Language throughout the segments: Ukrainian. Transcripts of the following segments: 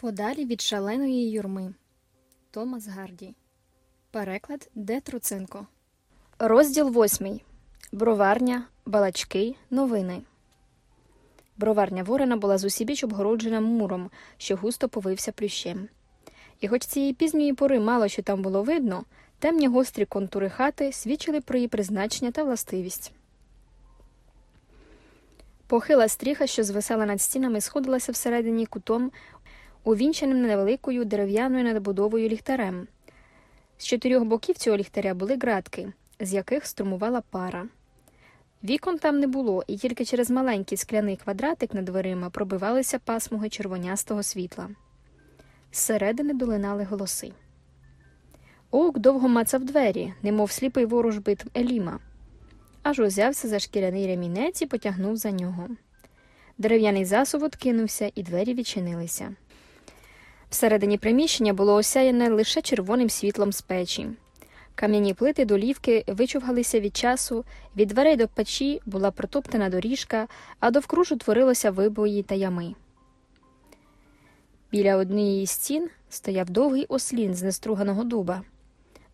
Подалі від шаленої юрми. Томас Гарді. Переклад Де Труценко. Розділ восьмий. Броварня, балачки, новини. Броварня Ворона була зусібіч обгороджена муром, що густо повився плющем. І хоч цієї пізньої пори мало що там було видно, темні гострі контури хати свідчили про її призначення та властивість. Похила стріха, що звисала над стінами, сходилася всередині кутом, увінченим невеликою дерев'яною надбудовою ліхтарем. З чотирьох боків цього ліхтаря були ґратки, з яких струмувала пара. Вікон там не було, і тільки через маленький скляний квадратик над дверима пробивалися пасмуги червонястого світла. Зсередини долинали голоси. Оук довго мацав двері, немов сліпий ворожбит Еліма, аж узявся за шкіряний ремінець і потягнув за нього. Дерев'яний засув откинувся, і двері відчинилися. Всередині приміщення було осяяне лише червоним світлом з печі. Кам'яні плити долівки вичувгалися від часу, від дверей до печі була протоптана доріжка, а довкруж утворилося вибої та ями. Біля однієї стін стояв довгий ослін з неструганого дуба,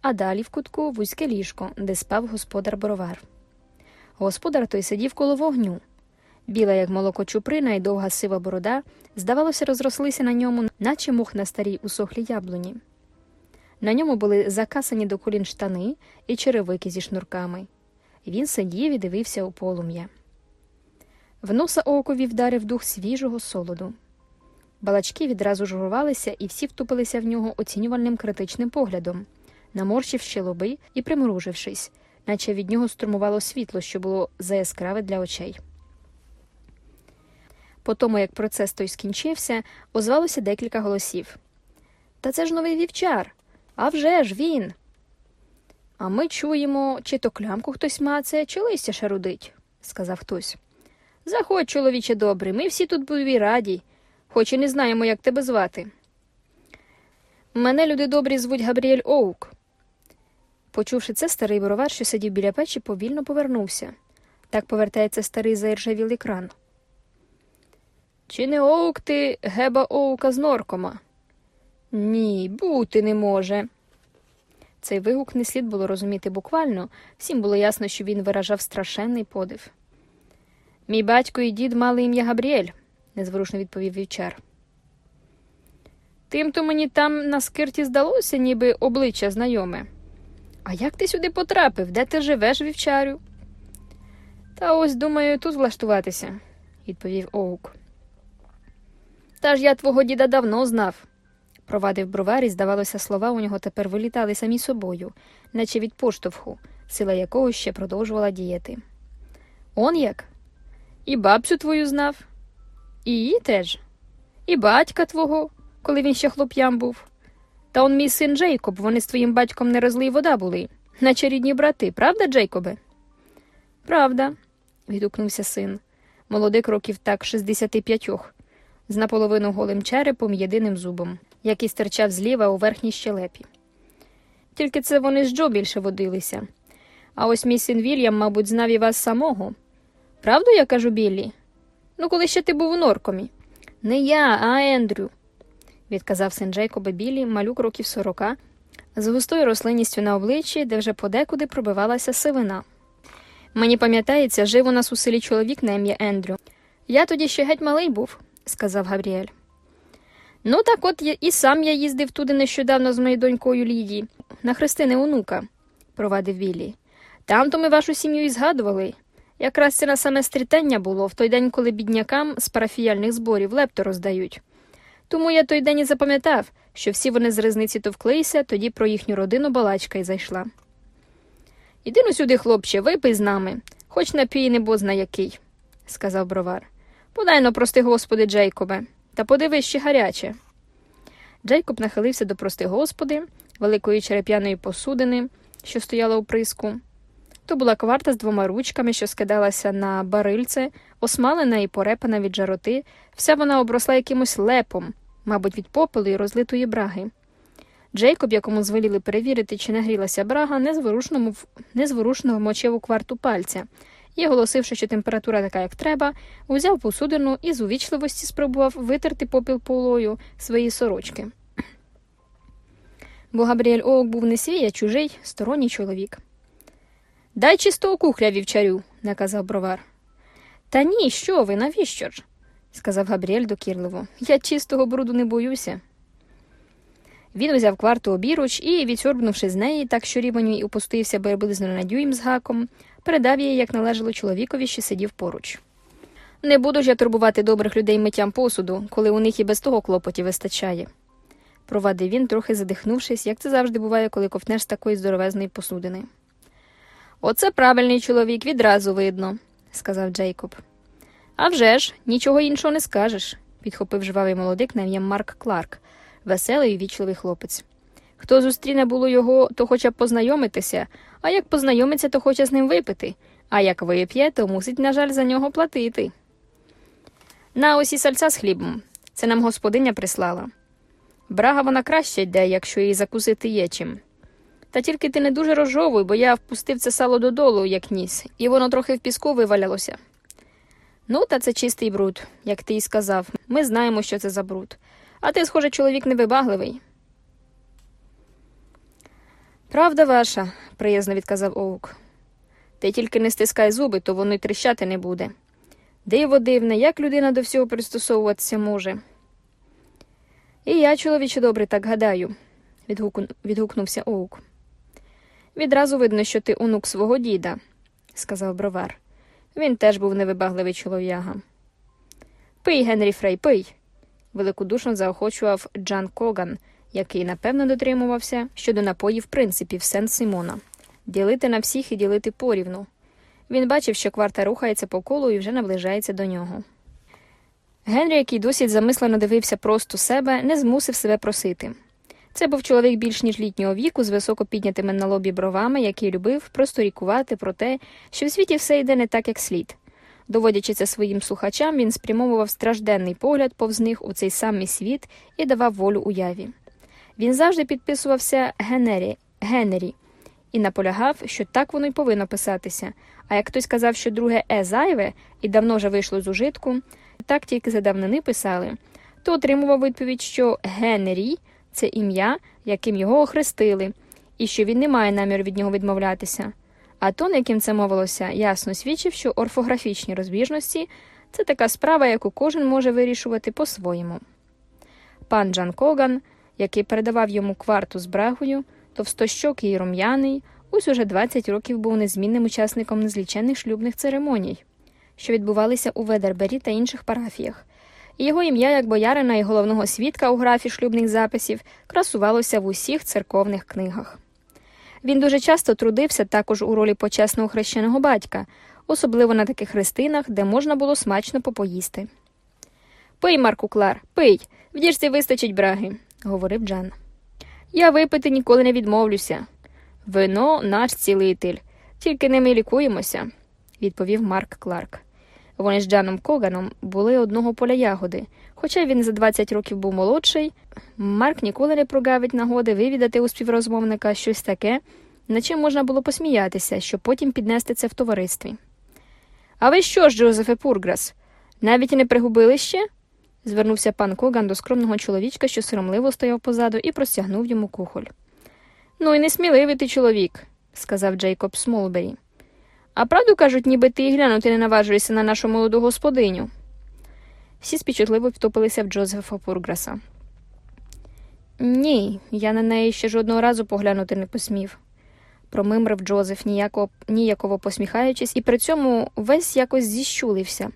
а далі в кутку вузьке ліжко, де спав господар бровар. Господар той сидів коло вогню. Біла, як молоко чуприна, і довга сива борода, здавалося, розрослися на ньому, наче мух на старій усохлій яблуні. На ньому були закасані до колін штани і черевики зі шнурками. Він сидів і дивився у полум'я. В носа окові вдарив дух свіжого солоду. Балачки відразу журувалися і всі втупилися в нього оцінювальним критичним поглядом, наморщивши лоби і примружившись, наче від нього струмувало світло, що було заяскраве для очей. По тому, як процес той скінчився, озвалося декілька голосів. Та це ж новий вівчар. А вже ж він. А ми чуємо, чи то клямку хтось мацає, чи листя шарудить, сказав хтось. Заходь, чоловіче добрий, ми всі тут були раді, хоч і не знаємо, як тебе звати. Мене люди добрі звуть Габріель Оук. Почувши це, старий боровар, що сидів біля печі, повільно повернувся. Так повертається старий заіржавілий кран. Чи не Оук ти геба Оука з норкома? Ні, бути не може. Цей вигук не слід було розуміти буквально, всім було ясно, що він виражав страшенний подив. Мій батько і дід мали ім'я Габріель, незворушно відповів вівчар. Тим то мені там на скирті здалося, ніби обличчя знайоме. А як ти сюди потрапив? Де ти живеш, вівчарю? Та ось, думаю, тут влаштуватися, відповів Оук. Та ж я твого діда давно знав, провадив бровар, і, здавалося, слова у нього тепер вилітали самі собою, наче від поштовху, сила якого ще продовжувала діяти. Он як? І бабцю твою знав, і її теж, і батька твого, коли він ще хлоп'ям був. Та он мій син Джейкоб, вони з твоїм батьком не розлий вода були, наче рідні брати, правда, Джейкобе? Правда, відгукнувся син, молодик років так шістдесяти п'ятьох, з наполовину голим черепом єдиним зубом, який стирчав зліва у верхній щелепі. Тільки це вони з Джо більше водилися. А ось мій син Вільям, мабуть, знав і вас самого. Правду я кажу, Біллі? Ну, коли ще ти був у норкомі? Не я, а Ендрю, відказав син Джейкоба Біллі, малюк років сорока, з густою рослинністю на обличчі, де вже подекуди пробивалася сивина. Мені пам'ятається, жив у нас у селі чоловік на ім'я Ендрю. Я тоді ще геть малий був, сказав Габріель. Ну, так от і сам я їздив туди нещодавно з моєю донькою Ліді, на хрестини онука, провадив Віллі. Там то ми вашу сім'ю і згадували. Якраз це на саме стрітення було в той день, коли біднякам з парафіяльних зборів лепто роздають. Тому я той день і запам'ятав, що всі вони з ризниці товклися, тоді про їхню родину балачка й зайшла. Іди ну сюди, хлопче, випий з нами, хоч напій не бозна який, сказав бровар. Подай но, прости, господи, Джейкобе, та подивись ще гаряче. Джейкоб нахилився до прости господи, великої череп'яної посудини, що стояла у приску. То була кварта з двома ручками, що скидалася на барильце, осмалена і порепана від жароти, вся вона обросла якимось лепом, мабуть, від попелу і розлитої браги. Джейкоб, якому звеліли перевірити, чи нагрілася брага, незворушно, незворушно вмочив у кварту пальця і, оголосивши, що температура така, як треба, узяв посудину і з увічливості спробував витерти попіл полою своєї сорочки. Бо Габріель Оук був не свій, а чужий, сторонній чоловік. Дай чистого кухля вівчарю, наказав бровар. Та ні, що ви, навіщо ж? сказав Габріель докірливо. Я чистого бруду не боюся. Він взяв кварту обіруч і, відсорбнувши з неї, так що рівень і опустився приблизно на дюйм з гаком, передав її, як належало чоловікові, що сидів поруч. Не буду ж я турбувати добрих людей миттям посуду, коли у них і без того клопотів вистачає, провадив він, трохи задихнувшись, як це завжди буває, коли ковтнеш з такої здоровезної посудини. Оце правильний чоловік, відразу видно, сказав Джейкоб. «А вже ж, нічого іншого не скажеш, підхопив жвавий молодик на ім'я Марк Кларк, веселий і вічливий хлопець. Хто зустріне було його, то хоче познайомитися, а як познайомиться, то хоче з ним випити, а як вип'є, то мусить, на жаль, за нього платити. На ось і сальця з хлібом. Це нам господиня прислала. Брага вона краще йде, якщо її закусити є чим. Та тільки ти не дуже розжовуй, бо я впустив це сало додолу, як ніс, і воно трохи в піску вивалялося. Ну, та це чистий бруд, як ти й сказав. Ми знаємо, що це за бруд. А ти, схоже, чоловік невибагливий. Правда ваша, приязно відказав Оук. Ти тільки не стискай зуби, то воно й тріщати не буде. Диво дивне, як людина до всього пристосовуватися може. І я, чоловіче добре, так гадаю, відгукнувся Оук. Відразу видно, що ти онук свого діда, сказав бровар. Він теж був невибагливий чолов'яга. Пий, Генрі Фрей, пий, великодушно заохочував Джан Коган, який напевно дотримувався щодо напоїв принципів Сен Симона ділити на всіх і ділити порівну. Він бачив, що кварта рухається по колу і вже наближається до нього. Генрі, який досить замислено дивився просто себе, не змусив себе просити. Це був чоловік більш ніж літнього віку, з високо піднятими на лобі бровами, який любив просто рікувати про те, що в світі все йде не так, як слід. Доводячи це своїм слухачам, він спрямовував стражденний погляд повз них у цей самий світ і давав волю уяві. Він завжди підписувався Генері, Генері і наполягав, що так воно й повинно писатися. А як хтось казав, що друге е зайве і давно вже вийшло з ужитку, так тільки за давнини писали, то отримував відповідь, що Генері це ім'я, яким його охрестили, і що він не має наміру від нього відмовлятися. А тон, яким це мовилося, ясно свідчив, що орфографічні розбіжності це така справа, яку кожен може вирішувати по-своєму. Пан Джан Коган, який передавав йому кварту з брагою, товстощокий і рум'яний, ось уже 20 років був незмінним учасником незліченних шлюбних церемоній, що відбувалися у Ведербері та інших парафіях. І його ім'я, як боярина і головного свідка у графі шлюбних записів, красувалося в усіх церковних книгах. Він дуже часто трудився також у ролі почесного хрещеного батька, особливо на таких хрестинах, де можна було смачно попоїсти. Пий, Марку Клар, пий, в діжці вистачить браги, говорив Джан. Я випити ніколи не відмовлюся. Вино наш цілитель, тільки не ми лікуємося, відповів Марк Кларк. Вони з Джаном Коганом були одного поля ягоди. Хоча він за 20 років був молодший, Марк ніколи не прогавить нагоди вивідати у співрозмовника щось таке, на чим можна було посміятися, щоб потім піднести це в товаристві. А ви що ж, Джозефе Пурграс, навіть і не пригубили ще? Звернувся пан Коган до скромного чоловічка, що соромливо стояв позаду, і простягнув йому кухоль. Ну і несміливий ти чоловік, сказав Джейкоб Смолбері. А правду кажуть, ніби ти глянути не наважуєшся на нашу молоду господиню. Всі спічутливо втопилися в Джозефа Пурграса. Ні, я на неї ще жодного разу поглянути не посмів, промимрив Джозеф, ніяко, ніяково посміхаючись, і при цьому весь якось зіщулився,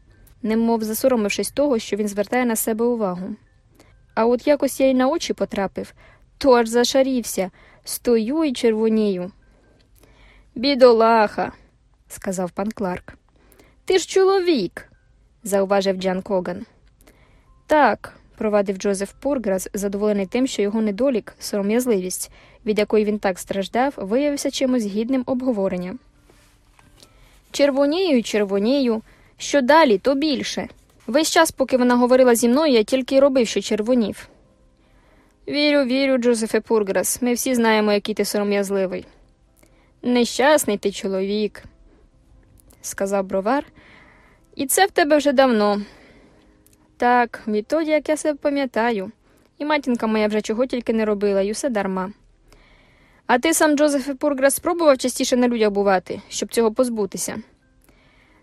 немов засоромившись того, що він звертає на себе увагу. А от якось я й на очі потрапив, то аж зашарівся, стою і червонію. Бідолаха, сказав пан Кларк. Ти ж чоловік, зауважив Джан Коган. Так, провадив Джозеф Пурграс, задоволений тим, що його недолік, сором'язливість, від якої він так страждав, виявився чимось гідним обговорення. Червонію, червонію, що далі, то більше. Весь час, поки вона говорила зі мною, я тільки й робив, що червонів. Вірю, вірю, Джозефе Пурграс, ми всі знаємо, який ти сором'язливий. Нещасний ти чоловік. сказав бровар. І це в тебе вже давно. Так, відтоді, як я себе пам'ятаю, і матінка моя вже чого тільки не робила, і усе дарма. А ти сам, Джозефе Пурграс, спробував частіше на людях бувати, щоб цього позбутися?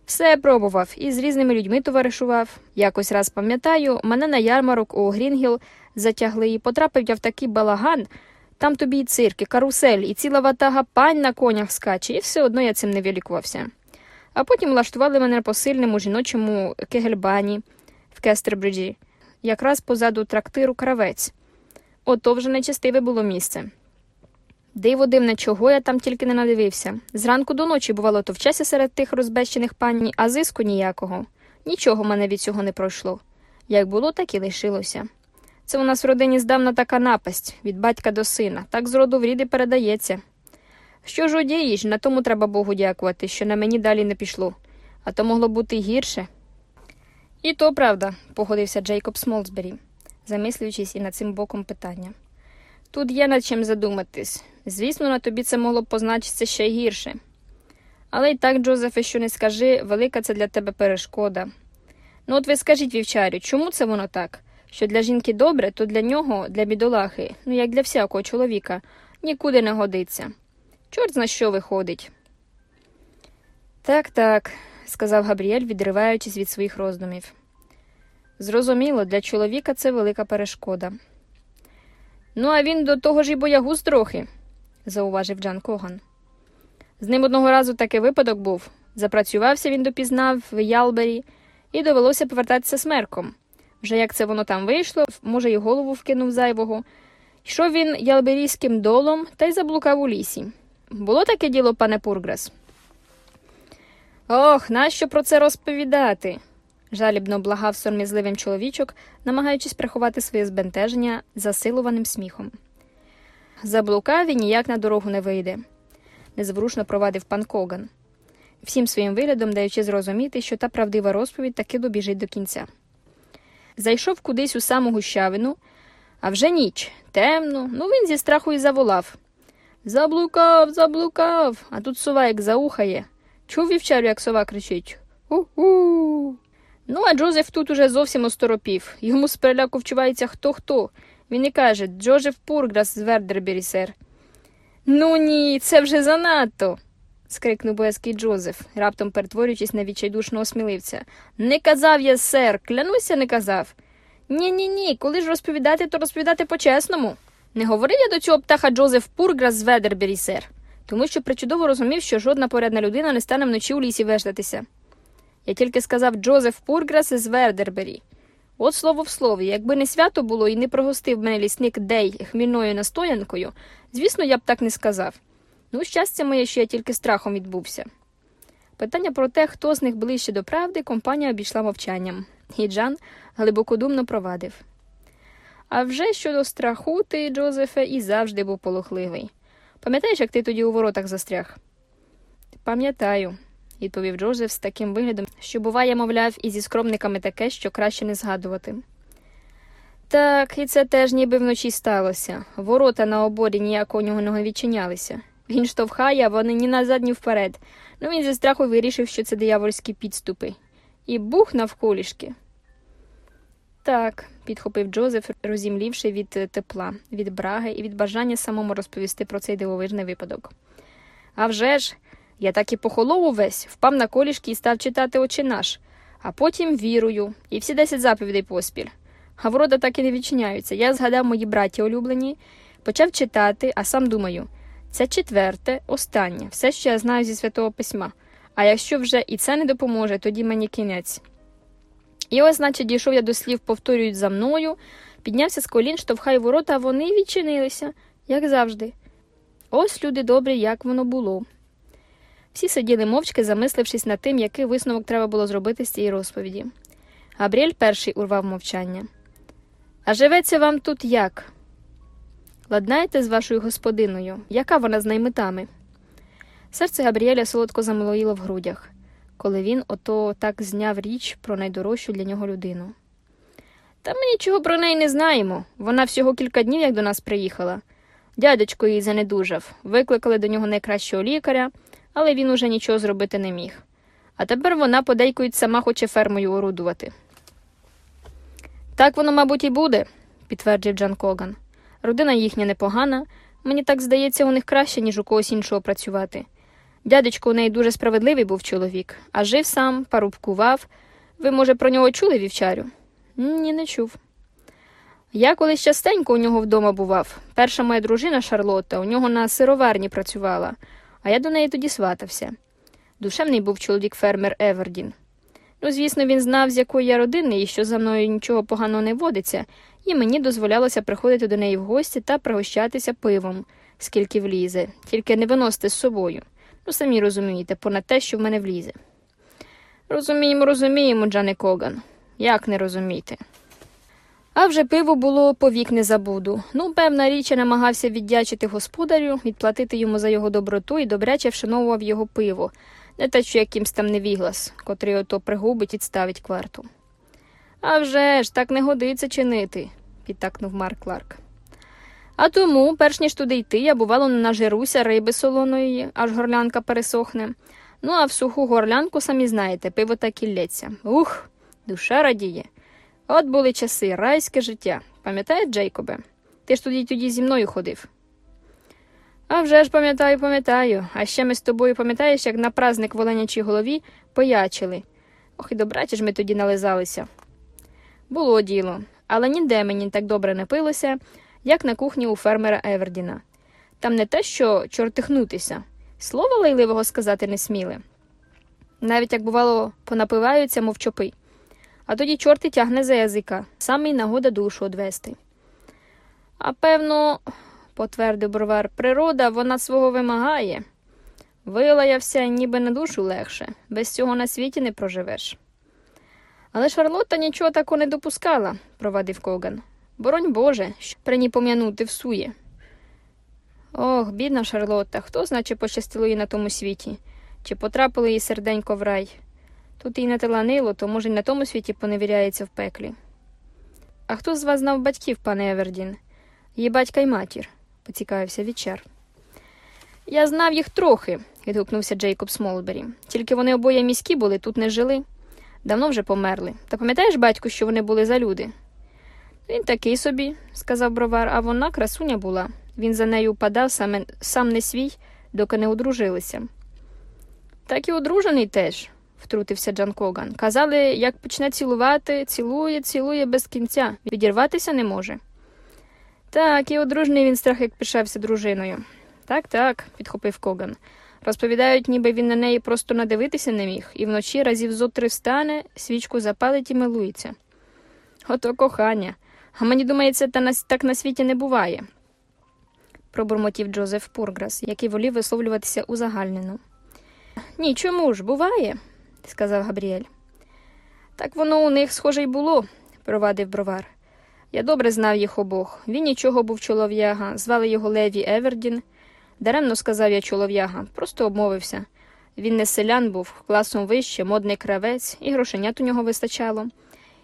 Все пробував і з різними людьми товаришував. Якось раз пам'ятаю, мене на ярмарок у Грінгіл затягли і потрапив я в такий балаган. Там тобі і цирк, і карусель, і ціла ватага пань на конях скаче, і все одно я цим не вилікувався. А потім влаштували мене по сильному жіночому кегельбані в Кестербриджі, якраз позаду трактиру кравець. Ото вже нечестиве було місце. Диво дивне, чого я там тільки не надивився. Зранку до ночі, бувало, товчася серед тих розбещених пані, а зиску ніякого. Нічого мене від цього не пройшло. Як було, так і лишилося. Це у нас в родині здавна така напасть від батька до сина, так з роду в ріди передається. Що ж одієш, на тому треба Богу дякувати, що на мені далі не пішло, а то могло бути гірше. І то правда, погодився Джейкоб Смолсбері, замислюючись і над цим боком питання. Тут є над чим задуматись. Звісно, на тобі це могло б позначитися ще гірше. Але й так, Джозефе, що не скажи, велика це для тебе перешкода. Ну, от ви скажіть, вівчарю, чому це воно так? Що для жінки добре, то для нього, для бідолахи, ну як для всякого чоловіка, нікуди не годиться. Чорт зна що виходить. Так, так, сказав Габріель, відриваючись від своїх роздумів. Зрозуміло, для чоловіка це велика перешкода. Ну, а він до того ж і боягуз трохи, зауважив Джан Коган. З ним одного разу такий випадок був. Запрацювався він допізнав в Ялбері, і довелося повертатися смерком. Вже як це воно там вийшло, може, й голову вкинув зайвого. Йшов він ялберійським долом та й заблукав у лісі. Було таке діло, пане Пургрес? Ох, нащо про це розповідати? Жалібно благав сором'язливим чоловічок, намагаючись приховати своє збентеження засилуваним сміхом. Заблукав і ніяк на дорогу не вийде, незворушно провадив пан Коган, всім своїм виглядом даючи зрозуміти, що та правдива розповідь таки добіжить до кінця. Зайшов кудись у саму гущавину, а вже ніч, темно, ну він зі страху і заволав. Заблукав, заблукав, а тут сова як заухає. Чув вівчарю, як сова кричить У-у. Ну, а Джозеф тут уже зовсім осторопів. Йому з переляку вчувається хто хто. Він і каже Джозеф Пурграс з Вердербері, сер. Ну ні, це вже занадто. скрикнув боязкий Джозеф, раптом перетворюючись на відчайдушного сміливця. Не казав я, сер, клянуся, не казав. Ні, ні, ні, коли ж розповідати, то розповідати по-чесному. Не говорив я до цього птаха Джозеф Пурграс з Ведербері, сер, тому що причудово розумів, що жодна порядна людина не стане вночі у лісі вештатися. Я тільки сказав Джозеф Пурграс із Вердербері. От слово в слові, якби не свято було і не прогостив мене лісник Дей хмільною настоянкою, звісно, я б так не сказав. Ну, щастя моє, що я тільки страхом відбувся. Питання про те, хто з них ближче до правди, компанія обійшла мовчанням, і Джан глибокодумно провадив. А вже щодо страху, ти, Джозефе, і завжди був полохливий. Пам'ятаєш, як ти тоді у воротах застряг? Пам'ятаю, відповів Джозеф з таким виглядом, що буває, мовляв, і зі скромниками таке, що краще не згадувати. Так, і це теж ніби вночі сталося. Ворота на оборі ніякого нього не відчинялися. Він штовхає, а вони ні назад, ні вперед. Ну він зі страху вирішив, що це диявольські підступи. І бух навколішки. Так, підхопив Джозеф, розімлівши від тепла, від браги і від бажання самому розповісти про цей дивовижний випадок. «А вже ж, я так і похолов увесь, впав на колішки і став читати очі наш, а потім вірую, і всі десять заповідей поспіль. А ворота так і не відчиняються. Я згадав мої браті улюблені, почав читати, а сам думаю це четверте, останнє, все, що я знаю зі святого письма. А якщо вже і це не допоможе, тоді мені кінець. І ось, значить, дійшов я до слів, повторюють за мною, піднявся з колін, штовхаю ворота, а вони відчинилися, як завжди. Ось, люди добрі, як воно було. Всі сиділи мовчки, замислившись над тим, який висновок треба було зробити з цієї розповіді. Габріель перший урвав мовчання. А живеться вам тут як? Ладнаєте з вашою господиною, яка вона з наймитами? Серце Габріеля солодко замилоїло в грудях, коли він ото так зняв річ про найдорожчу для нього людину. Та ми нічого про неї не знаємо. Вона всього кілька днів як до нас приїхала. Дядечко її занедужав, викликали до нього найкращого лікаря, але він уже нічого зробити не міг. А тепер вона подейкують сама хоче фермою орудувати. Так воно, мабуть, і буде, підтвердив Джан Коган. Родина їхня непогана. Мені так здається, у них краще, ніж у когось іншого працювати. Дядечко у неї дуже справедливий був чоловік, а жив сам, парубкував. Ви, може, про нього чули вівчарю? Ні, не чув. Я колись частенько у нього вдома бував. Перша моя дружина Шарлотта у нього на сироварні працювала, а я до неї тоді сватався. Душевний був чоловік фермер Евердін. Ну, звісно, він знав, з якої я родини і що за мною нічого поганого не водиться, і мені дозволялося приходити до неї в гості та пригощатися пивом, скільки влізе, тільки не виносити з собою. Ну, самі розумієте, понад те, що в мене влізе. Розуміємо, розуміємо, Джане Коган. Як не розуміти? А вже пиво було повік не забуду. Ну, певна річ, я намагався віддячити господарю, відплатити йому за його доброту і добряче вшановував його пиво, не те, що якимсь там невіглас, котрий ото пригубить і ставить кварту. «А вже ж, так не годиться чинити, підтакнув Марк Кларк. А тому, перш ніж туди йти, я бувало нажируся риби солоної, аж горлянка пересохне. Ну, а в суху горлянку, самі знаєте, пиво так і лється. Ух, душа радіє. От були часи, райське життя. Пам'ятаєш, Джейкобе? Ти ж тоді тоді зі мною ходив. А вже ж пам'ятаю, пам'ятаю. А ще ми з тобою пам'ятаєш, як на праздник в Оленячій голові поячили. Ох, і добраті ж ми тоді нализалися. Було діло, але ніде мені так добре не пилося, як на кухні у фермера Евердіна. Там не те, що чортихнутися, слова лайливого сказати не сміли. Навіть як бувало, понапиваються, мов чопи. А тоді чорт і тягне за язика, саме й нагода душу одвести. А певно, потвердив бровар, природа вона свого вимагає. Вилаявся, ніби на душу легше, без цього на світі не проживеш. Але Шарлотта нічого такого не допускала, провадив Коган. Боронь Боже, що при ній пом'янути всує. Ох, бідна Шарлотта, хто значе пощастило їй на тому світі, чи потрапило їй серденько в рай. Тут їй не таланило, то, може, й на тому світі поневіряється в пеклі. А хто з вас знав батьків панни Евердін? Її батька й матір, поцікавився вівчар. Я знав їх трохи, відгукнувся Джейкоб Смолбері. Тільки вони обоє міські були, тут не жили. Давно вже померли. Та пам'ятаєш, батьку, що вони були за люди? Він такий собі, сказав бровар, а вона красуня була. Він за нею упадав саме, сам не свій, доки не одружилися. Так і одружений теж, втрутився Джан Коган. Казали, як почне цілувати, цілує, цілує без кінця, відірватися не може. Так, і одружений він страх, як пишався дружиною. Так, так, підхопив Коган. Розповідають, ніби він на неї просто надивитися не міг, і вночі разів зо три встане, свічку запалить і милується. Ото кохання. А мені думається, та на, так на світі не буває, пробурмотів Джозеф Пурграс, який волів висловлюватися узагальнено. Ні, чому ж, буває, сказав Габріель. Так воно у них, схоже, й було, провадив бровар. Я добре знав їх обох. Він нічого був чолов'яга, звали його Леві Евердін. Даремно сказав я чолов'яга, просто обмовився. Він не селян був, класом вище, модний кравець, і грошенят у нього вистачало.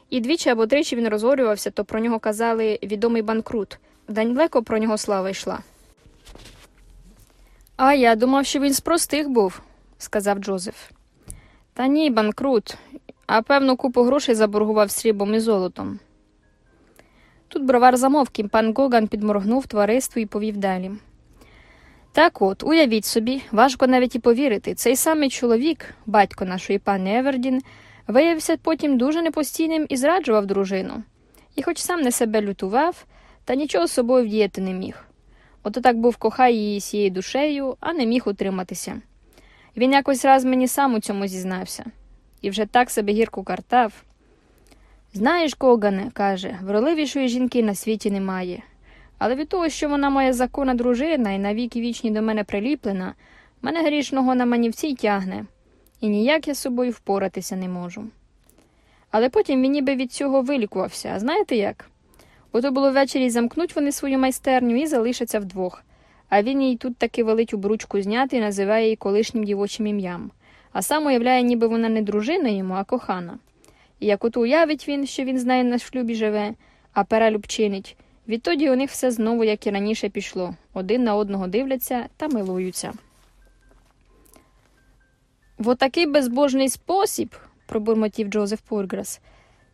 І двічі або тричі він розорювався, то про нього казали відомий банкрут. Даньлеко про нього слава йшла. А я думав, що він з простих був, сказав Джозеф. Та ні, банкрут, а певну купу грошей заборгував срібом і золотом. Тут бровар замовк, і пан Гоган підморгнув товариству і повів далі. Так от, уявіть собі, важко навіть і повірити, цей самий чоловік, батько нашої пани Евердін, виявився потім дуже непостійним і зраджував дружину. І хоч сам не себе лютував, та нічого з собою вдіяти не міг. Ото так був кохай її сією душею, а не міг утриматися. Він якось раз мені сам у цьому зізнався, і вже так себе гірко картав. Знаєш, Когане, каже, вроливішої жінки на світі немає. Але від того, що вона моя законна дружина і навіки вічні до мене приліплена, мене грішного на манівці тягне, і ніяк я з собою впоратися не можу. Але потім він ніби від цього вилікувався, а знаєте як? Ото було ввечері замкнуть вони свою майстерню і залишаться вдвох, а він їй тут таки велить у бручку зняти і називає її колишнім дівочим ім'ям, а сам уявляє, ніби вона не дружина йому, а кохана. І як ото уявить він, що він з нею на шлюбі живе, а перелюб чинить, відтоді у них все знову, як і раніше, пішло один на одного дивляться та милуються. В отакий безбожний спосіб, пробурмотів Джозеф Пурграс.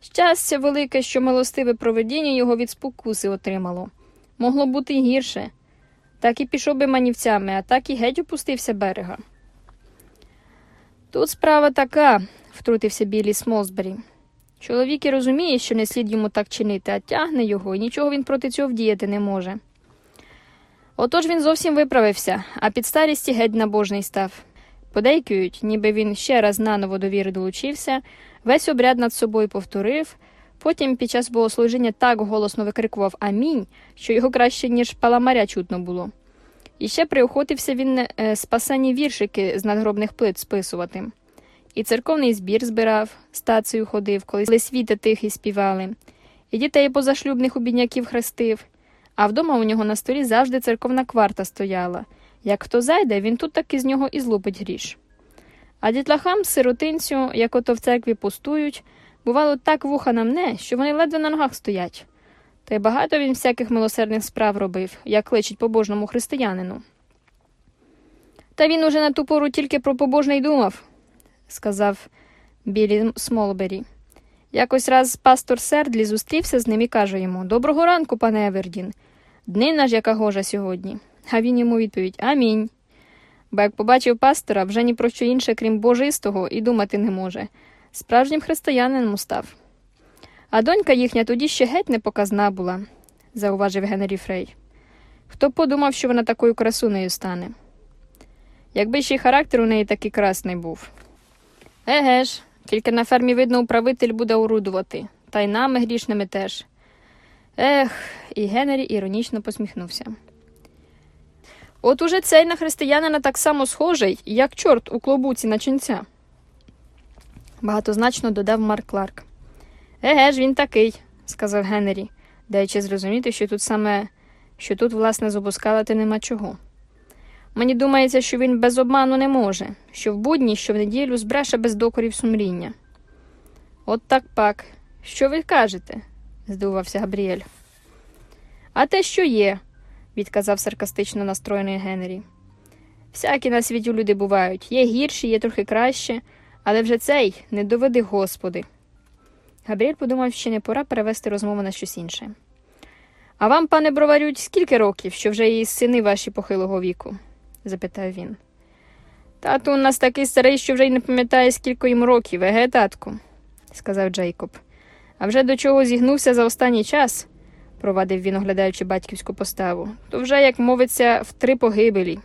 Щастя велике, що милостиве проведіння його від спокуси отримало. Могло бути й гірше. Так і пішов би манівцями, а так і геть опустився берега. Тут справа така, втрутився Білі Смолсбері. Чоловік і розуміє, що не слід йому так чинити, а тягне його, і нічого він проти цього вдіяти не може. Отож він зовсім виправився, а під старісті геть набожний став. Подейкують, ніби він ще раз наново до віри долучився, весь обряд над собою повторив, потім під час богослужіння так голосно викрикував Амінь, що його краще, ніж паламаря чутно було. І ще приохотився він е, спасені віршики з надгробних плит списувати. І церковний збір збирав, стацію ходив, коли світи тихі співали, і дітей позашлюбних у бідняків хрестив, а вдома у нього на столі завжди церковна кварта стояла. Як хто зайде, він тут таки з нього і злупить гріш. А дітлахам, сиротинцю, як ото в церкві пустують, бувало так вуха на мне, що вони ледве на ногах стоять. Та й багато він всяких милосердних справ робив, як личить побожному християнину. Та він уже на ту пору тільки про побожне й думав, сказав Білл Смолбері. Якось раз пастор Сердлі зустрівся з ним і каже йому Доброго ранку, пане Евердін. Днина ж яка гожа сьогодні. А він йому відповідь Амінь. Бо як побачив пастора, вже ні про що інше, крім божистого, і думати не може. Справжнім християнином став. А донька їхня тоді ще геть непоказна була, зауважив Генрі Фрей. Хто подумав, що вона такою красунею стане? Якби ще й характер у неї такий красний був. Еге ж, тільки на фермі, видно, управитель буде орудувати, та й нами грішними теж. Ех, і Генрі іронічно посміхнувся. От уже цей на християнина так само схожий, як чорт у клобуці на ченця. Багатозначно додав Марк Кларк. Еге ж, він такий, сказав Генрі, даючи зрозуміти, що тут саме, що тут, власне, зобускалити нема чого. Мені думається, що він без обману не може, що в будні, що в неділю збреше без докорів сумління. От так пак. Що ви кажете? здивувався Габріель. А те, що є, відказав саркастично настроєний Генрі. Всякі на світі люди бувають. Є гірші, є трохи краще, але вже цей не доведи Господи. Габріель подумав, що не пора перевести розмову на щось інше. А вам, пане броварють, скільки років, що вже і сини ваші похилого віку? запитав він. Тату у нас такий старий, що вже й не пам'ятає, скільки йому років, еге, татку, сказав Джейкоб. А вже до чого зігнувся за останній час, провадив він, оглядаючи батьківську поставу, то вже, як мовиться, в три погибелі.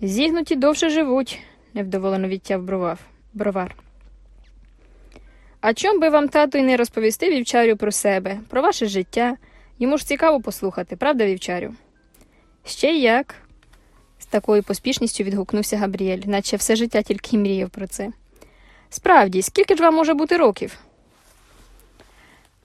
Зігнуті довше живуть, невдоволено відтяв бровав, бровар. А чом би вам, тату, й не розповісти вівчарю про себе, про ваше життя? Йому ж цікаво послухати, правда, вівчарю? Ще як? з такою поспішністю відгукнувся Габріель, наче все життя тільки мріяв про це. Справді, скільки ж вам може бути років?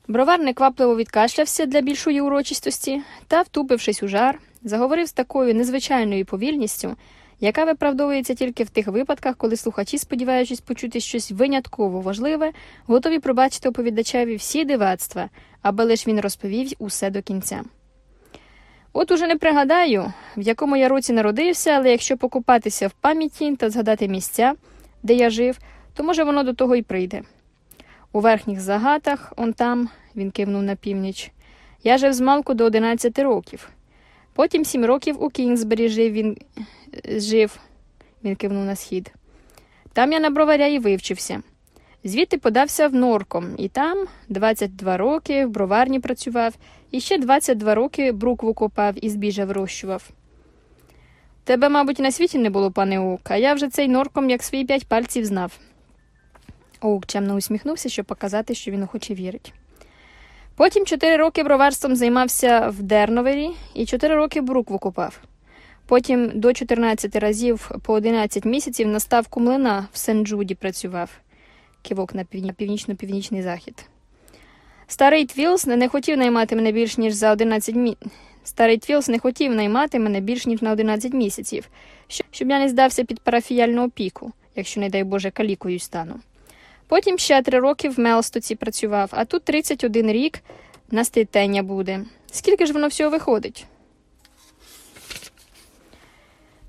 Бровар неквапливо відкашлявся для більшої урочистості та, втупившись у жар, заговорив з такою незвичайною повільністю, яка виправдовується тільки в тих випадках, коли слухачі, сподіваючись почути щось винятково важливе, готові пробачити оповідачеві всі дивацтва, аби лиш він розповів усе до кінця. От уже не пригадаю, в якому я році народився, але якщо покупатися в пам'яті та згадати місця, де я жив, то може воно до того й прийде. У верхніх загатах, он там, він кивнув на північ, я жив з малку до 11 років. Потім сім років у Кінгсбері жив він жив, він кивнув на схід. Там я на броваря і вивчився. Звідти подався в норком, і там 22 роки в броварні працював, і ще 22 роки брукву копав і збіжа вирощував. Тебе, мабуть, на світі не було, пане Оук, а я вже цей норком як свої п'ять пальців знав. Оук чемно усміхнувся, щоб показати, що він охоче вірить. Потім чотири роки броварством займався в Дерновері і чотири роки брукву копав. Потім до 14 разів по 11 місяців на ставку млина в Сен-Джуді працював кивнув на північно-північний захід. Старий Твілс не хотів наймати мене більш ніж за 11 мі... Старий Твілс не хотів наймати мене більш ніж на 11 місяців, щоб я не здався під парафіяльну опіку, якщо, не дай Боже, калікою стану. Потім ще три роки в Мелстоці працював, а тут 31 рік на стейтення буде. Скільки ж воно всього виходить?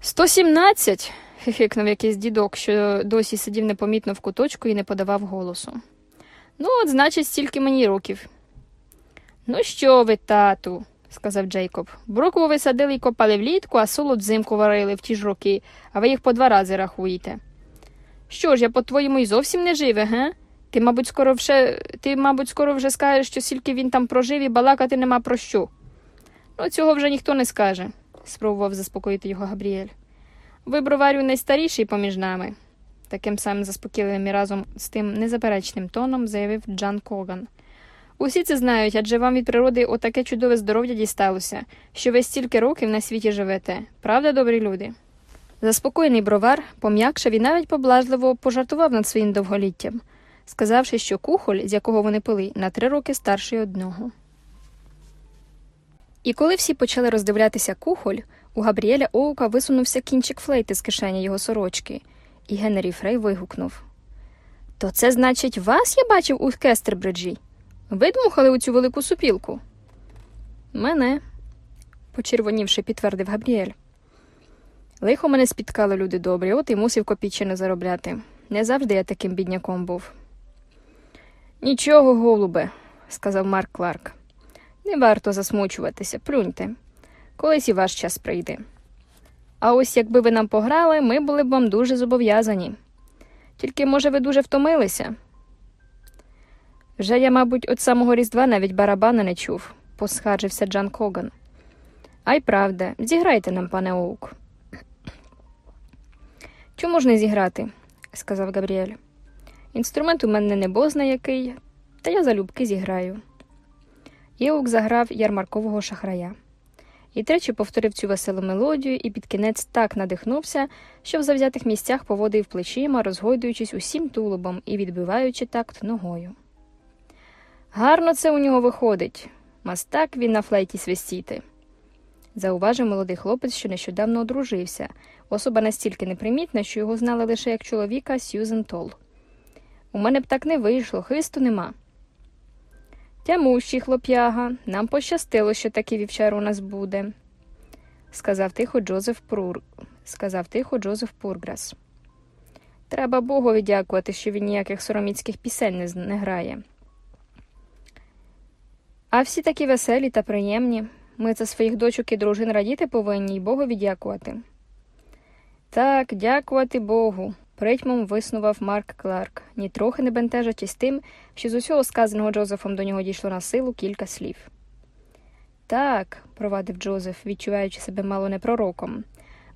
117, хихикнув якийсь дідок, що досі сидів непомітно в куточку і не подавав голосу. Ну, от, значить, стільки мені років. Ну, що ви, тату, сказав Джейкоб. Брокву ви садили і копали влітку, а солод взимку варили в ті ж роки, а ви їх по два рази рахуєте. Що ж, я по-твоєму й зовсім не живе, ге? Ти, мабуть, скоро вже ти, мабуть, скоро вже скажеш, що стільки він там прожив і балакати нема про що. Ну, цього вже ніхто не скаже, спробував заспокоїти його Габріель. Ви, броварю, найстаріший поміж нами, таким самим заспокійливим і разом з тим незаперечним тоном заявив Джан Коган. Усі це знають, адже вам від природи отаке чудове здоров'я дісталося, що ви стільки років на світі живете. Правда, добрі люди? Заспокоєний бровар пом'якшав і навіть поблажливо пожартував над своїм довголіттям, сказавши, що кухоль, з якого вони пили, на три роки старший одного. І коли всі почали роздивлятися кухоль, у Габріеля Оука висунувся кінчик флейти з кишені його сорочки, і Генрі Фрей вигукнув То це, значить, вас я бачив у Кестербриджі? Ви дмухали у цю велику супілку? Мене, почервонівши, підтвердив Габріель. Лихо мене спіткали люди добрі, от і мусив копійчини заробляти. Не завжди я таким бідняком був. Нічого, голубе, сказав Марк Кларк. Не варто засмучуватися, плюньте. Колись і ваш час прийде. А ось якби ви нам пограли, ми були б вам дуже зобов'язані. Тільки, може, ви дуже втомилися? Вже я, мабуть, від самого Різдва навіть барабана не чув, посхаржився Джан Коган. А й правда, зіграйте нам, пане Оук. Чому ж не зіграти? сказав Габріель. Інструмент у мене не бозна який, та я залюбки зіграю. Єук заграв ярмаркового шахрая. І тричі повторив цю веселу мелодію і під кінець так надихнувся, що в завзятих місцях поводив плечима, розгойдуючись усім тулубом і відбиваючи такт ногою. Гарно це у нього виходить. Мастак він на флейті свистіти. Зауважив молодий хлопець, що нещодавно одружився, особа настільки непримітна, що його знали лише як чоловіка Сьюзен Тол. У мене б так не вийшло, хисту нема. Тямущий хлоп'яга, нам пощастило, що такий вівчар у нас буде, сказав тихо Джозеф Прур... сказав тихо Джозеф Пурграс. Треба Богові дякувати, що він ніяких сороміцьких пісень не, грає. А всі такі веселі та приємні. Ми за своїх дочок і дружин радіти повинні й Богові дякувати. Так, дякувати Богу, притьмом виснував Марк Кларк, нітрохи не бентежачись тим, що з усього сказаного Джозефом до нього дійшло на силу кілька слів. Так, провадив Джозеф, відчуваючи себе мало не пророком,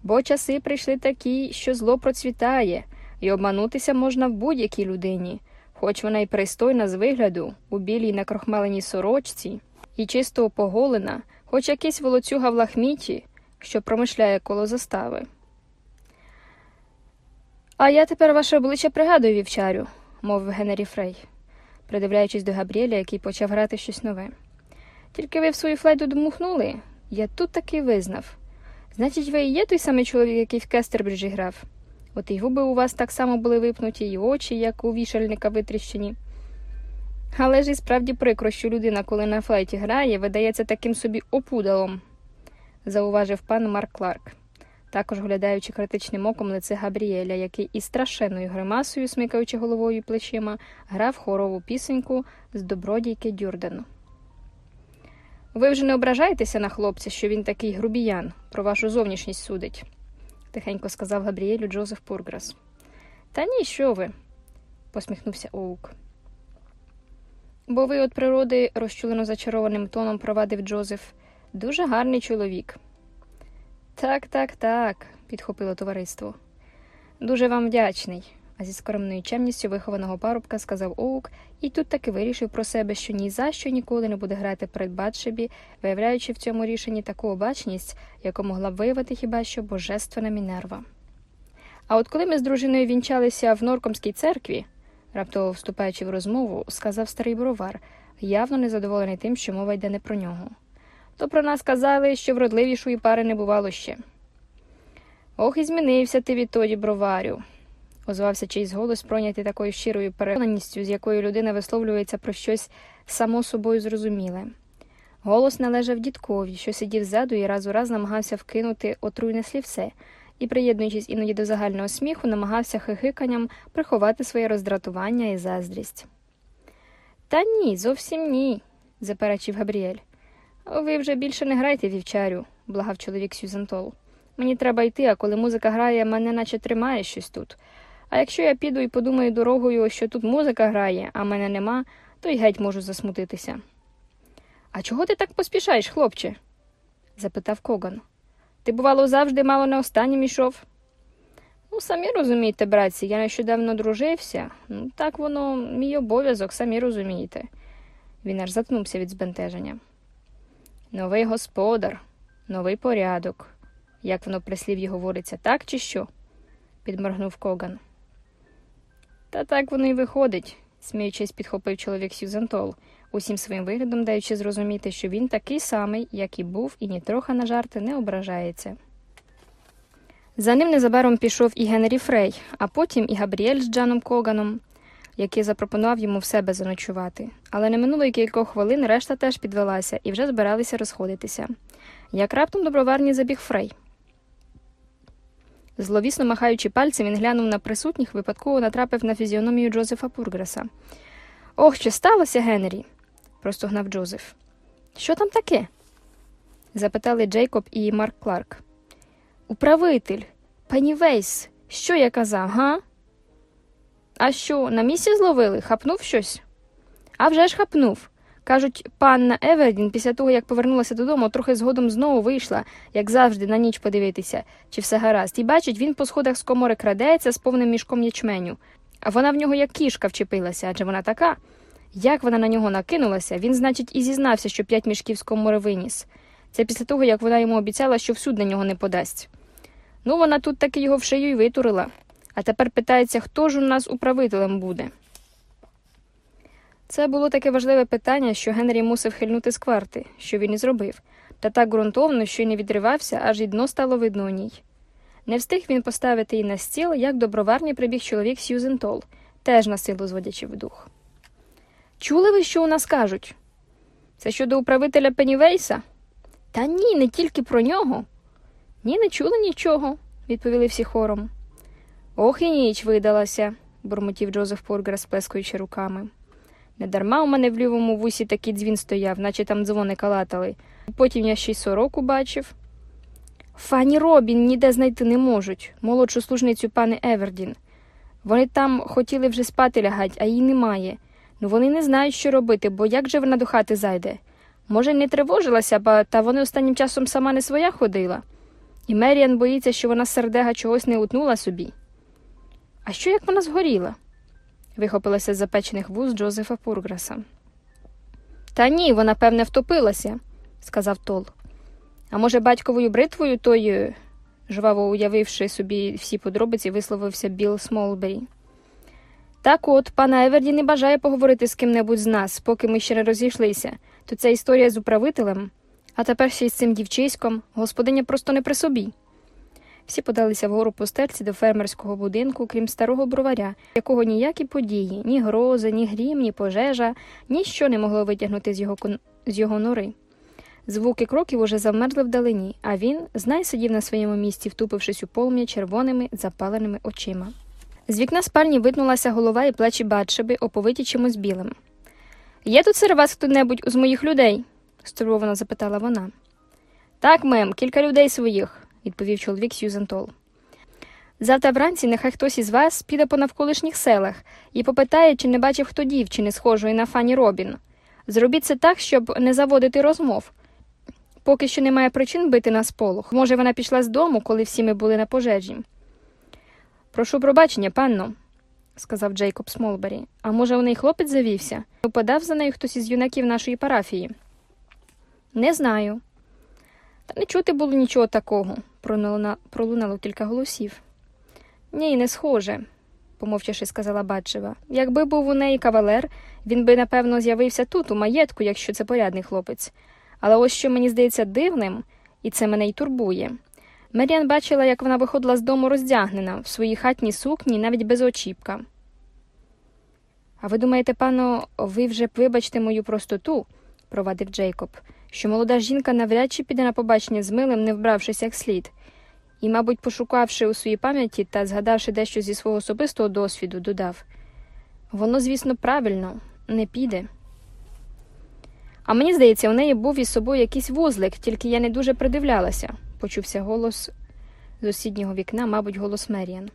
бо часи прийшли такі, що зло процвітає, і обманутися можна в будь-якій людині, хоч вона й пристойна з вигляду, у білій накрохмаленій сорочці, і чисто поголена, хоч якийсь волоцюга в лахміті, що промишляє коло застави. А я тепер ваше обличчя пригадую, вівчарю, мовив Генері Фрей, придивляючись до Габріеля, який почав грати щось нове. Тільки ви в свою флейду дмухнули, я тут таки визнав. Значить, ви і є той самий чоловік, який в Кестербриджі грав. От і губи у вас так само були випнуті, і очі, як у вішальника витріщені. Але ж і справді прикро, що людина, коли на флейті грає, видається таким собі опудалом, зауважив пан Марк Кларк також глядаючи критичним оком лице Габріеля, який із страшенною гримасою, смикаючи головою і плечима, грав хорову пісеньку з добродійки Дюрдену. Ви вже не ображаєтеся на хлопця, що він такий грубіян, про вашу зовнішність судить, тихенько сказав Габріелю Джозеф Пурграс. Та ні, що ви, посміхнувся Оук. Бо ви від природи, розчулено зачарованим тоном провадив Джозеф, дуже гарний чоловік. Так, так, так, підхопило товариство. Дуже вам вдячний, а зі скромною чемністю вихованого парубка сказав Оук, і тут таки вирішив про себе, що ні за що ніколи не буде грати перед виявляючи в цьому рішенні таку обачність, яку могла б виявити хіба що божественна Мінерва. А от коли ми з дружиною вінчалися в Норкомській церкві, раптово вступаючи в розмову, сказав старий бровар, явно незадоволений тим, що мова йде не про нього то про нас казали, що вродливішої пари не бувало ще. Ох, і змінився ти відтоді, броварю, озвався чийсь голос, пройнятий такою щирою переконаністю, з якою людина висловлюється про щось само собою зрозуміле. Голос належав дідкові, що сидів ззаду і раз у раз намагався вкинути отруйне слівце, і, приєднуючись іноді до загального сміху, намагався хихиканням приховати своє роздратування і заздрість. Та ні, зовсім ні, заперечив Габріель. Ви вже більше не грайте вівчарю, благав чоловік Сюзантол. Мені треба йти, а коли музика грає, мене наче тримає щось тут. А якщо я піду і подумаю дорогою, що тут музика грає, а мене нема, то й геть можу засмутитися. А чого ти так поспішаєш, хлопче? запитав Коган. Ти, бувало, завжди мало не останнім ішов. Ну, самі розумієте, братці, я нещодавно дружився. Ну, так воно мій обов'язок, самі розумієте. Він аж заткнувся від збентеження. Новий господар, новий порядок. Як воно прислів'ї говориться, так чи що? підморгнув Коган. Та так воно й виходить, сміючись, підхопив чоловік Сюзантол, усім своїм виглядом даючи зрозуміти, що він такий самий, як і був, і нітроха на жарти не ображається. За ним незабаром пішов і Генрі Фрей, а потім і Габріель з Джаном Коганом, який запропонував йому в себе заночувати. Але не минуло й кількох хвилин решта теж підвелася і вже збиралися розходитися. Як раптом доброварні забіг Фрей. Зловісно махаючи пальцем, він глянув на присутніх, випадково натрапив на фізіономію Джозефа Пургреса. Ох, що сталося, Генрі? простогнав Джозеф. Що там таке? запитали Джейкоб і Марк Кларк. Управитель, пані Вейс, що я казав, га? А що, на місці зловили? Хапнув щось? А вже ж хапнув. Кажуть, панна Евердін після того, як повернулася додому, трохи згодом знову вийшла, як завжди, на ніч подивитися, чи все гаразд, і бачить, він по сходах з комори крадеться з повним мішком ячменю. А вона в нього як кішка вчепилася, адже вона така. Як вона на нього накинулася, він, значить, і зізнався, що п'ять мішків з комори виніс. Це після того, як вона йому обіцяла, що всюд на нього не подасть. Ну, вона тут таки його в шию й витурила, а тепер питається, хто ж у нас управителем буде. Це було таке важливе питання, що Генрі мусив хильнути з кварти, що він і зробив, та так ґрунтовно, що й не відривався, аж і дно стало видно у ній. Не встиг він поставити її на стіл, як до броварні прибіг чоловік Сьюзен Тол, теж на силу зводячи в дух. Чули ви, що у нас кажуть? Це щодо управителя Пеннівейса? Та ні, не тільки про нього. Ні, не чули нічого, відповіли всі хором. Ох і ніч видалася, бурмотів Джозеф Пургер, сплескуючи руками. Недарма у мене в лівому вусі такий дзвін стояв, наче там дзвони калатали. Потім я ще й сороку бачив. Фані Робін ніде знайти не можуть, молодшу служницю пани Евердін. Вони там хотіли вже спати лягать, а її немає. Ну вони не знають, що робити, бо як же вона до хати зайде? Може, не тривожилася, б, та вони останнім часом сама не своя ходила. І Меріан боїться, що вона сердега чогось не утнула собі. А що як вона згоріла? вихопилася з запечених вуз Джозефа Пурграса. Та ні, вона, певне, втопилася, сказав Тол. А може, батьковою бритвою тою, жваво уявивши собі всі подробиці, висловився Білл Смолбері. Так от, панна Евердін бажає поговорити з ким-небудь з нас, поки ми ще не розійшлися, то ця історія з управителем, а тепер ще й з цим дівчиськом, господиня просто не при собі. Всі подалися вгору по стежці до фермерського будинку, крім старого броваря, якого ніякі події, ні грози, ні грім, ні пожежа, ніщо не могло витягнути з його з його нори. Звуки кроків уже завмерли вдалині, а він знай сидів на своєму місці, втупившись у полум'я червоними запаленими очима. З вікна спальні витнулася голова і плечі Батшеби, оповиті чимось білим. Є тут серед вас хто небудь з моїх людей? стурбовано запитала вона. Так, мем, кілька людей своїх відповів чоловік Сьюзен Тол. Завтра вранці нехай хтось із вас піде по навколишніх селах і попитає, чи не бачив хто дівчини, схожої на фані Робін. Зробіть це так, щоб не заводити розмов. Поки що немає причин бити на сполох. Може, вона пішла з дому, коли всі ми були на пожежі. Прошу пробачення, панно, сказав Джейкоб Смолбері. А може, у неї хлопець завівся? Упадав за нею хтось із юнаків нашої парафії? Не знаю. Та не чути було нічого такого пролунало, пролунало кілька голосів. Ні, не схоже, помовчавши, сказала Баджева. Якби був у неї кавалер, він би, напевно, з'явився тут, у маєтку, якщо це порядний хлопець. Але ось що мені здається дивним, і це мене й турбує. Меріан бачила, як вона виходила з дому роздягнена в своїй хатній сукні, навіть без очіпка. А ви думаєте, пано, ви вже вибачте мою простоту, провадив Джейкоб що молода жінка навряд чи піде на побачення з милим, не вбравшись як слід. і, мабуть, пошукавши у своїй пам'яті та згадавши дещо зі свого особистого досвіду, додав воно, звісно, правильно, не піде. А мені здається, у неї був із собою якийсь вузлик, тільки я не дуже придивлялася, почувся голос з сусіднього вікна, мабуть, голос Меріан.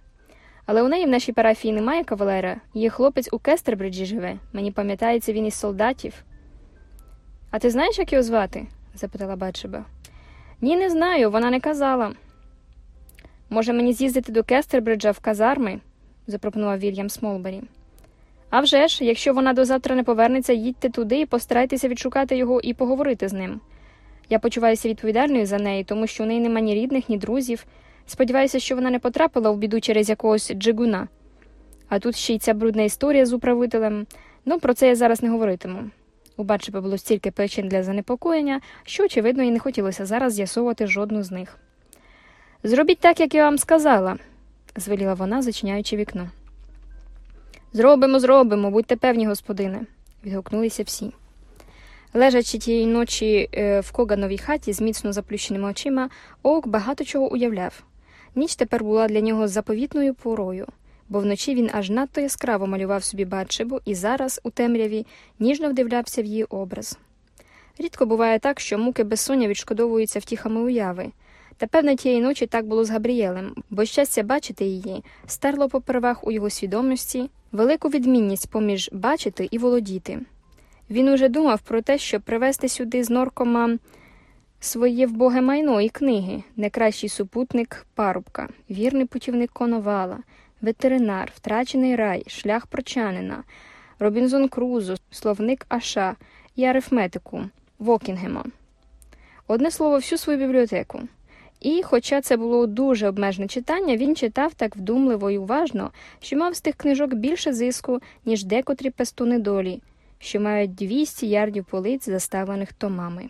Але у неї в нашій парафії немає кавалера, її хлопець у Кестербриджі живе. Мені пам'ятається він із солдатів. А ти знаєш, як його звати? запитала Батшеба. Ні, не знаю, вона не казала. Може, мені з'їздити до Кестербриджа в казарми? запропонував Вільям Смолбері. «А вже ж, якщо вона до завтра не повернеться, їдьте туди і постарайтеся відшукати його і поговорити з ним. Я почуваюся відповідальною за неї, тому що у неї нема ні рідних, ні друзів. Сподіваюся, що вона не потрапила в біду через якогось джигуна. А тут ще й ця брудна історія з управителем. Ну, про це я зараз не говоритиму. У Батшепа було стільки причин для занепокоєння, що, очевидно, і не хотілося зараз з'ясовувати жодну з них. Зробіть так, як я вам сказала, звеліла вона, зачиняючи вікно. Зробимо, зробимо, будьте певні, господине, відгукнулися всі. Лежачи тієї ночі е, в Когановій хаті з міцно заплющеними очима, Оук багато чого уявляв. Ніч тепер була для нього заповітною порою, бо вночі він аж надто яскраво малював собі Батшебу і зараз, у темряві, ніжно вдивлявся в її образ. Рідко буває так, що муки безсоння відшкодовуються втіхами уяви. Та певне тієї ночі так було з Габрієлем, бо щастя бачити її стерло попервах у його свідомості велику відмінність поміж бачити і володіти. Він уже думав про те, щоб привезти сюди з норкома своє вбоге майно і книги, найкращий супутник парубка, вірний путівник коновала, ветеринар, втрачений рай, шлях прочанина, Робінзон Крузо, словник Аша і арифметику Вокінгема. Одне слово, всю свою бібліотеку. І, хоча це було дуже обмежене читання, він читав так вдумливо і уважно, що мав з тих книжок більше зиску, ніж декотрі пестуни долі, що мають 200 ярдів полиць, заставлених томами.